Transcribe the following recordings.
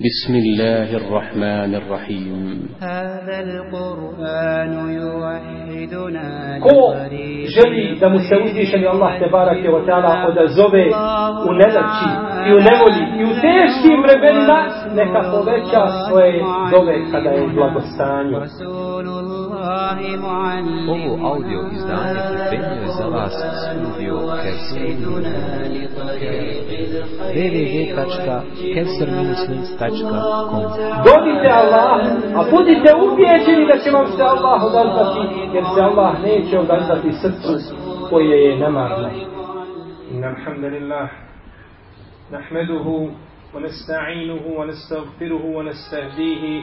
بسم الله الرحمن الرحيم هذا القرآن يوحدنا Ko želi da mu se uzvišeni Allah te barake wa ta'ala odazove u nedaći i u nevolji i u teškim vremenima neka poveća svoje dove kada je u blagostanju. رسول الله معلم Ovo audio izdanje pripremio je za vas studio Kevser www.kevser-links.com Dodite Allah, a budite ubijeđeni da će vam se Allah odazvati, jer se Allah neće odazvati srcu koje je nemarno. إن الحمد لله نحمده ونستعينه ونستغفره ونستهديه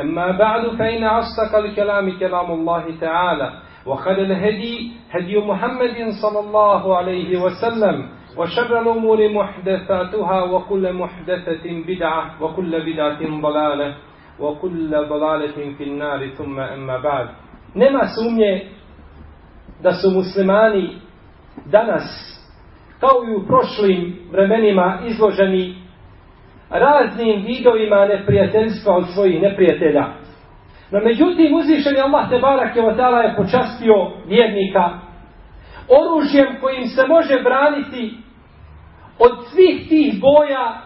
أما بعد فإن أصدق الكلام كلام الله تعالى وخير الهدي هدي محمد صلى الله عليه وسلم وشر الأمور محدثاتها وكل محدثة بدعة وكل بدعة ضلالة وكل ضلالة في النار ثم أما بعد. Sumnje da su muslimani danas, kao i u prošlim vremenima, izloženi raznim vidovima neprijateljstva od svojih neprijatelja. No međutim, uzvišeni Allah Tebarak je je je počastio vjernika oružjem kojim se može braniti od svih tih boja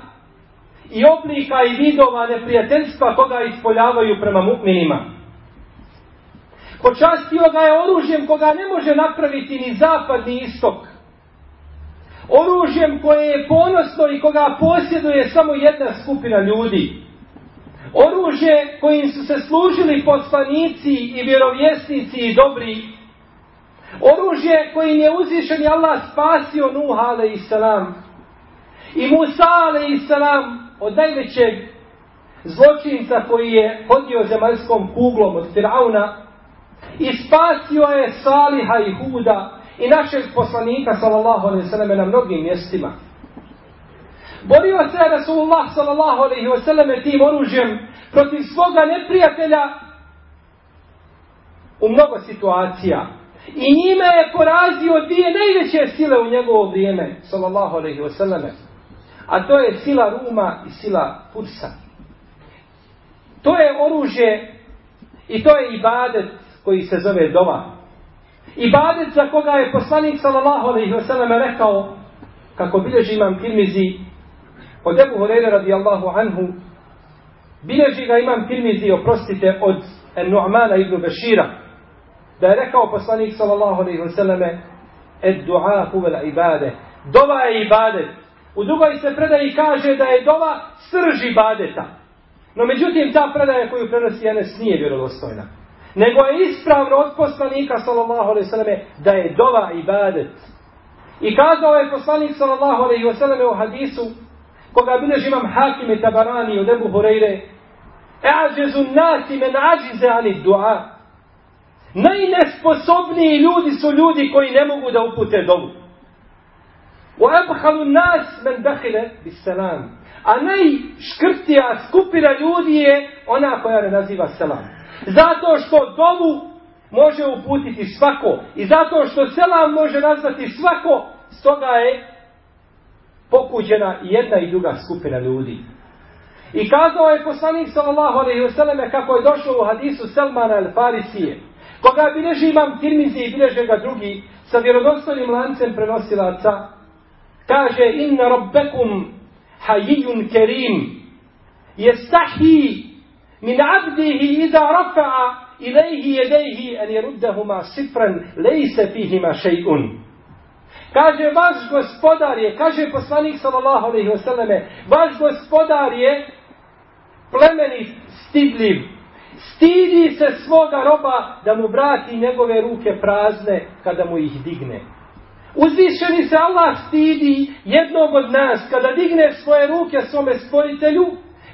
i oblika i vidova neprijateljstva koga ispoljavaju prema mukminima. Počastio ga je oružjem koga ne može napraviti ni zapad ni istok. Oružjem koje je ponosno i koga posjeduje samo jedna skupina ljudi. Oružje kojim su se služili poslanici i vjerovjesnici i dobri. Oružje kojim je uzvišen Allah spasio Nuh a.s. I Musa a.s od najvećeg zločinca koji je hodio zemaljskom kuglom od Firauna i spasio je Saliha i Huda i našeg poslanika sallallahu alaihi sallam na mnogim mjestima. Borio se Rasulullah sallallahu alaihi wasallam tim oružjem protiv svoga neprijatelja u mnogo situacija. I njime je porazio dvije najveće sile u njegovo vrijeme, sallallahu alaihi wasallam. A to je sila Ruma i sila Fursa. To je oružje i to je ibadet koji se zove dova. Ibadet za koga je poslanik sallallahu alaihi wa sallam rekao, kako bilježi imam Tirmizi, od Ebu Horeira radijallahu anhu, bilježi ga imam Tirmizi, oprostite, od Nu'mana ibn Bešira, da je rekao poslanik sallallahu alaihi wa sallam, ed du'a huvel ibade. Dova je ibadet. U drugoj se predaji kaže da je dova srž ibadeta. No međutim, ta predaja koju prenosi Enes nije vjerodostojna. Nego je ispravno od poslanika, sallallahu alaihi sallam, da je dova ibadet. I kazao je poslanik, sallallahu alaihi sallam, u hadisu, koga bilježi imam hakim i tabarani od Ebu Hureyre, E'ađezu nasi men ađize ani dua. Najnesposobniji ljudi su ljudi koji ne mogu da upute dovu. وَأَبْحَلُ النَّاسِ مَنْ دَخِلَ بِسَلَامِ A najškrtija skupina ljudi je ona koja ne naziva selam. Zato što dovu može uputiti svako. I zato što selam može nazvati svako, stoga je pokuđena jedna i druga skupina ljudi. I kazao je poslanik sallallahu alejhi ve selleme kako je došlo u hadisu Selmana al-Farisije, koga bileži imam Tirmizi i bileže ga drugi, sa vjerodostojnim lancem prenosilaca, kaže inna rabbekum hayyun kerim, jestahi min abdihi iza rafa'a ilaihi jedejhi an jeruddahuma sifran lejse fihima šejun. Kaže, vaš gospodar je, kaže poslanik sallallahu alaihi wasallame, vaš gospodar je plemenit, stidljiv. Stidi se svoga roba da mu vrati njegove ruke prazne kada mu ih digne. Uzvišeni se Allah stidi jednog od nas kada digne svoje ruke svome stvoritelju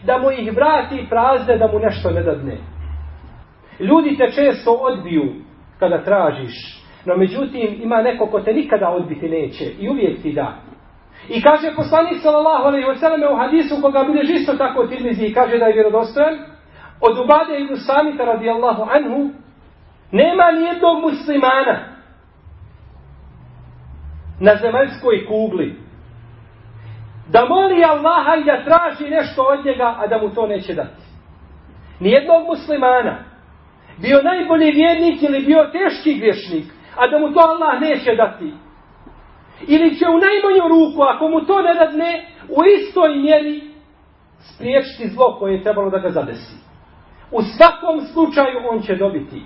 da mu ih vrati prazne da mu nešto ne dadne. Ljudi te često odbiju kada tražiš, no međutim ima neko ko te nikada odbiti neće i uvijek ti da. I kaže poslanik sallallahu alejhi ve selleme u hadisu koga bilježi isto tako Tirmizi i kaže da je vjerodostojan od Ubade ibn Samita radijallahu anhu nema ni jednog muslimana na zemaljskoj kugli da moli Allaha i da traži nešto od njega, a da mu to neće dati. Nijednog muslimana bio najbolji vjernik ili bio teški griješnik, a da mu to Allah neće dati. Ili će u najmanju ruku, ako mu to ne dadne, u istoj mjeri spriječiti zlo koje je trebalo da ga zadesi. U svakom slučaju on će dobiti.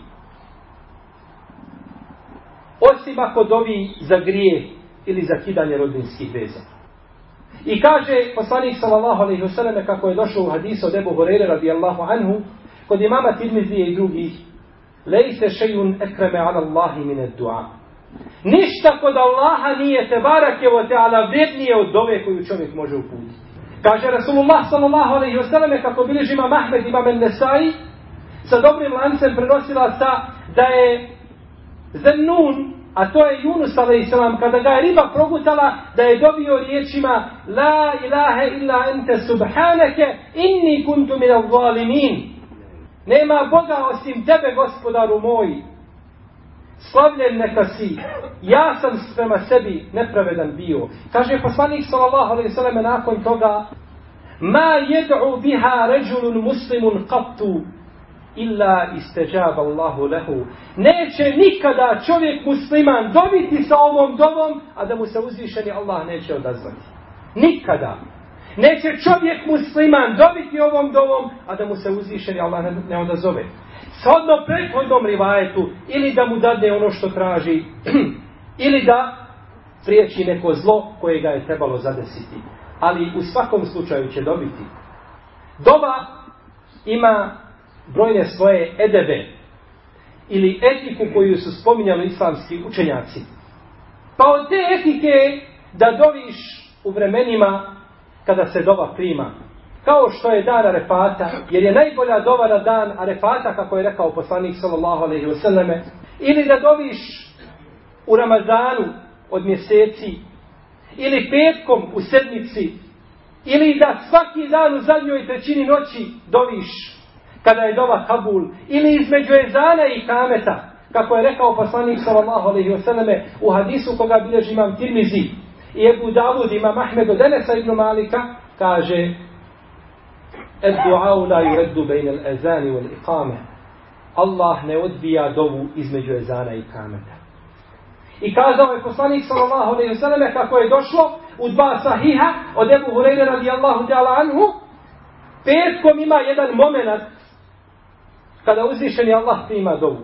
Osim ako dovi za grije ili za kidanje rodinskih veza. I kaže poslanik sallallahu alejhi ve selleme kako je došao u hadisu od Abu Hurajre radijallahu anhu kod imama Tirmizije i drugih lejse šejun ekreme ala Allahi mine dua. Ništa kod Allaha nije te barake o te vrednije od dove koju čovjek može uputiti. Kaže Rasulullah sallallahu alejhi ve selleme kako bilježi imam Ahmed imam Nesai sa dobrim lancem prenosila sa da je Zennun a to je Yunus a.s. kada ga je riba progutala da je dobio riječima La ilaha illa ente subhanake inni kuntu minal zalimin. Nema Boga osim tebe, gospodaru moj. Slavljen neka si. Ja sam prema sebi nepravedan bio. Kaže poslanik sallallahu nakon toga: "Ma jed'u biha ređulun muslimun qattu illa istajaba Allahu lahu." Neće nikada čovjek musliman dobiti sa ovom dovom, a da mu se uzvišeni Allah neće odazvati. Nikada. Neće čovjek musliman dobiti ovom dovom, a da mu se uzvišeni Allah ne, ne odazove. Shodno prethodnom rivajetu, ili da mu dadne ono što traži, ili da priječi neko zlo koje ga je trebalo zadesiti. Ali u svakom slučaju će dobiti. Doba ima brojne svoje edebe ili etiku koju su spominjali islamski učenjaci. Pa od te etike da doviš u vremenima kada se dova prima. Kao što je dan Arefata, jer je najbolja dova na dan Arefata, kako je rekao poslanik sallallahu alaihi wa sallame, ili da doviš u Ramazanu od mjeseci, ili petkom u sedmici, ili da svaki dan u zadnjoj trećini noći doviš kada je dova Kabul, ili između Ezana i Kameta, kako je rekao poslanik sallallahu alaihi wa sallame u hadisu koga bilježi imam Tirmizi, I Ebu Davud ima Mahmed od Enesa ibn Malika, kaže Ed du'au la yureddu bejne l'ezani wal iqame. Allah ne odbija dovu između ezana i kameta. I kazao je poslanik sallallahu alejhi ve selleme kako je došlo u dva sahiha od Ebu Hurajre radijallahu ta'ala anhu petkom ima jedan momenat kada uzvišeni Allah prima dovu.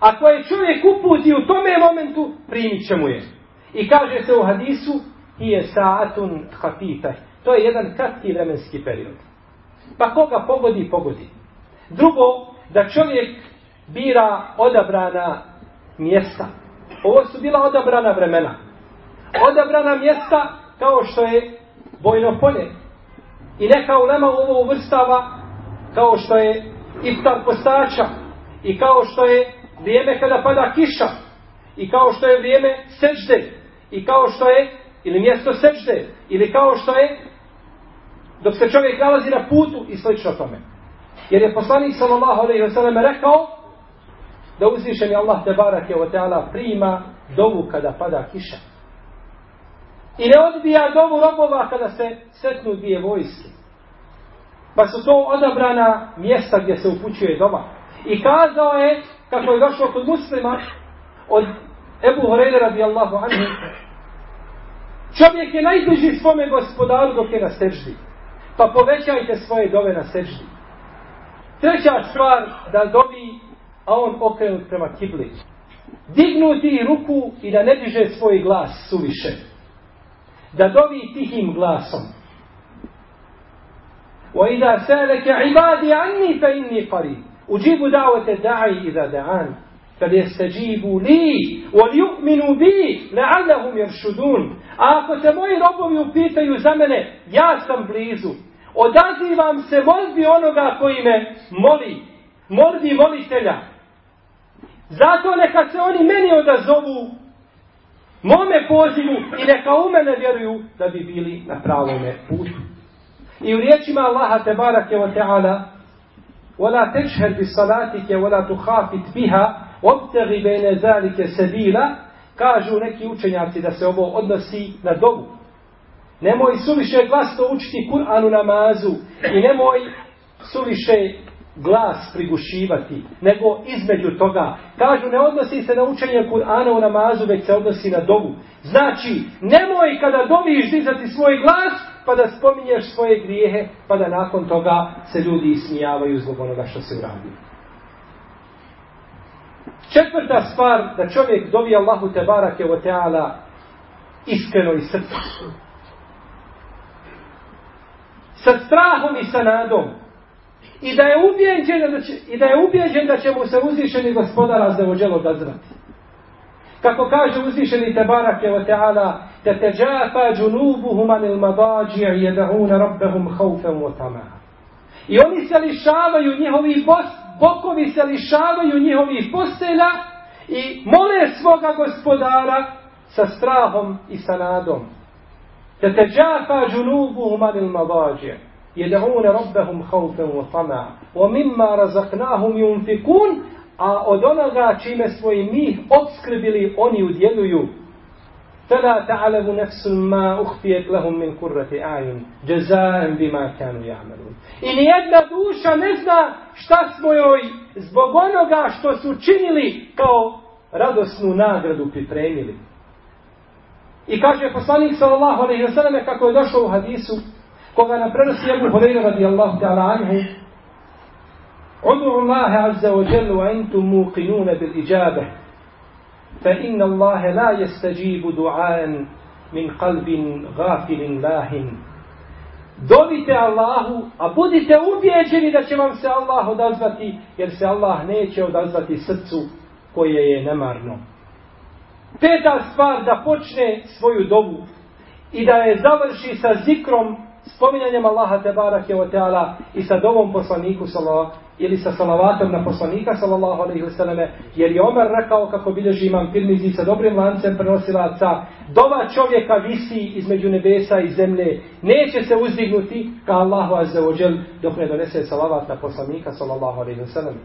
Ako je čovjek uputi u tome momentu, primit će mu je. I kaže se u hadisu, je saatun hafifah. To je jedan kratki vremenski period. Pa koga pogodi, pogodi. Drugo, da čovjek bira odabrana mjesta. Ovo su bila odabrana vremena. Odabrana mjesta kao što je bojno polje. I neka ulema ovo uvrstava kao što je iftar postača. I kao što je vrijeme kada pada kiša. I kao što je vrijeme seđde. I kao što je ili mjesto seđde, ili kao što je dok se čovjek nalazi na putu i slično tome. Jer je poslanik sallallahu alejhi ve sellem rekao da uzvišeni Allah te barake ve ta'ala prima dovu kada pada kiša. I ne odbija dovu robova kada se setnu dvije vojske. Pa su to odabrana mjesta gdje se upućuje doma. I kazao je, kako je došlo kod muslima, od Ebu Horeira radijallahu anhu, čovjek je najbliži svome gospodaru dok je na seždi. Pa povećajte svoje dove na seždi. Treća stvar, da dobi, a on okrenut prema kibli. Dignuti ruku i da ne diže svoj glas suviše. Da dobi tihim glasom. وَإِذَا سَأَلَكَ عِبَادِي عَنِّي فَإِنِّي قَرِيبٌ أُجِيبُ دَعْوَةَ الدَّاعِي إِذَا دَعَانِ فَلْيَسْتَجِيبُوا لِي وَلْيُؤْمِنُوا بِي لَعَلَّهُمْ يَرْشُدُونَ A ako se moji robovi upitaju za mene, ja sam blizu. Odazivam se molbi onoga koji me moli. Molbi molitelja. Zato neka se oni meni odazovu mome pozivu i neka u mene vjeruju da bi bili na pravome putu. I u riječima Allaha te barake wa ta'ala وَلَا تَجْهَرْ بِصَلَاتِكَ وَلَا تُخَافِتْ بِهَا وَبْتَغِ بَيْنَ ذَلِكَ سَبِيلًا Kažu neki učenjaci da se ovo odnosi na dobu. Nemoj suviše glasno učiti Kur'an u namazu i nemoj suviše glas prigušivati, nego između toga. Kažu, ne odnosi se na učenje Kur'ana u namazu, već se odnosi na dovu. Znači, nemoj kada doviš dizati svoj glas, pa da spominješ svoje grijehe, pa da nakon toga se ljudi ismijavaju zbog onoga što se uradi. Četvrta stvar, da čovjek dovi Allahu te barake o teala iskreno i srca. Sa strahom i sa nadom. I da je ubijeđen da će, i da je ubijeđen da će mu se uzvišeni gospodara za ođelo odazvati. Kako kaže uzvišeni te barake o Teala, te teđafa džunubuhum anil madađija i jedahuna rabbehum haufem o tama. I oni se lišavaju njihovi bos, bokovi se lišavaju njihovih postelja i mole svoga gospodara sa strahom i sa nadom. Te teđafa džunubuhum anil madađija. يدعون ربهم خوفا وطمعا ومما رزقناهم ينفقون a od onoga čime svoj mih obskrbili oni udjeluju فلا تعلم نفس ما أخفيت لهم من قرة أعين جزاء بما كانوا يعملون I nijedna duša ne zna šta smo joj zbog onoga što su činili kao radosnu nagradu pripremili. I kaže poslanik sallallahu alejhi ve selleme kako je došao u hadisu koga nam prenosi Abu Hurajra radijallahu ta'ala anhu ادعوا الله عز وجل وأنتم موقنون بالإجابة فإن الله لا يستجيب دعاء من قلب غافل لاهن Dovite Allahu, a budite ubijeđeni da će vam se Allah odazvati, jer se Allah neće odazvati srcu koje je nemarno. Peta stvar da počne svoju dobu i da je završi sa zikrom spominjanjem Allaha te barake o teala i sa dovom poslaniku sallallahu ili sa salavatom na poslanika sallallahu alejhi ve selleme jer je Omer rekao kako bilježi imam Tirmizi sa dobrim lancem prenosilaca dova čovjeka visi između nebesa i zemlje neće se uzdignuti ka Allahu azza wa džel dok ne donese salavat na poslanika sallallahu alejhi ve selleme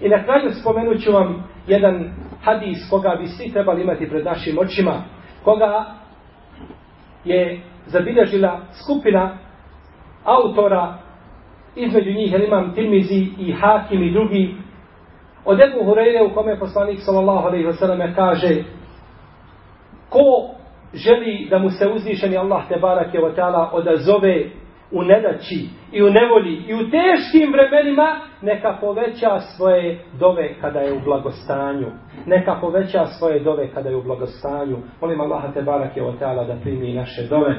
I na kraju spomenut ću vam jedan hadis koga bi svi trebali imati pred našim očima, koga je zabilježila skupina autora, između njih jer imam Tirmizi i Hakim i drugi, od Ebu Hureyre u kome poslanik sallallahu alaihi wa sallam kaže ko želi da mu se uzvišeni Allah te barake wa ta'ala odazove u nedaći i u nevolji i u teškim vremenima neka poveća svoje dove kada je u blagostanju. Neka poveća svoje dove kada je u blagostanju. Molim Allah te barake o ta'ala da primi naše dove.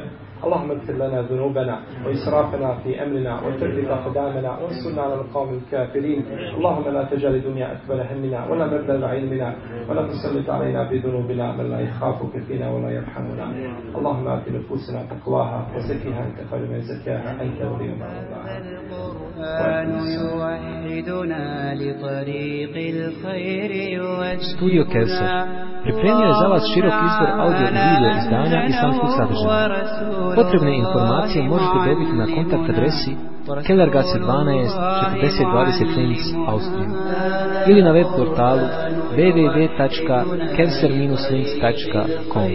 اللهم اغفر لنا ذنوبنا وإسرافنا في أمرنا وثبت أقدامنا وانصرنا على القوم الكافرين. اللهم لا تجعل الدنيا أكبر همنا ولا مبلغ علمنا ولا تسلط علينا بذنوبنا من لا يخافك فينا ولا يرحمنا. اللهم آت نفوسنا تقواها وزكها أنت خير من زكاها. أنت ولي Studio Kevser pripremio je za vas širok izbor audio i video izdanja islamskog sadržaja. Potrebne informacije možete dobiti na kontakt adresi Kellergasse 12 4020 Linz, Austrija. Ili na web portalu www.kevser-linz.com